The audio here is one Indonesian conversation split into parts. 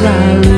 在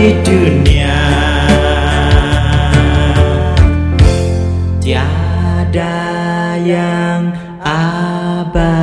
di dunia. Tiada yang abadi.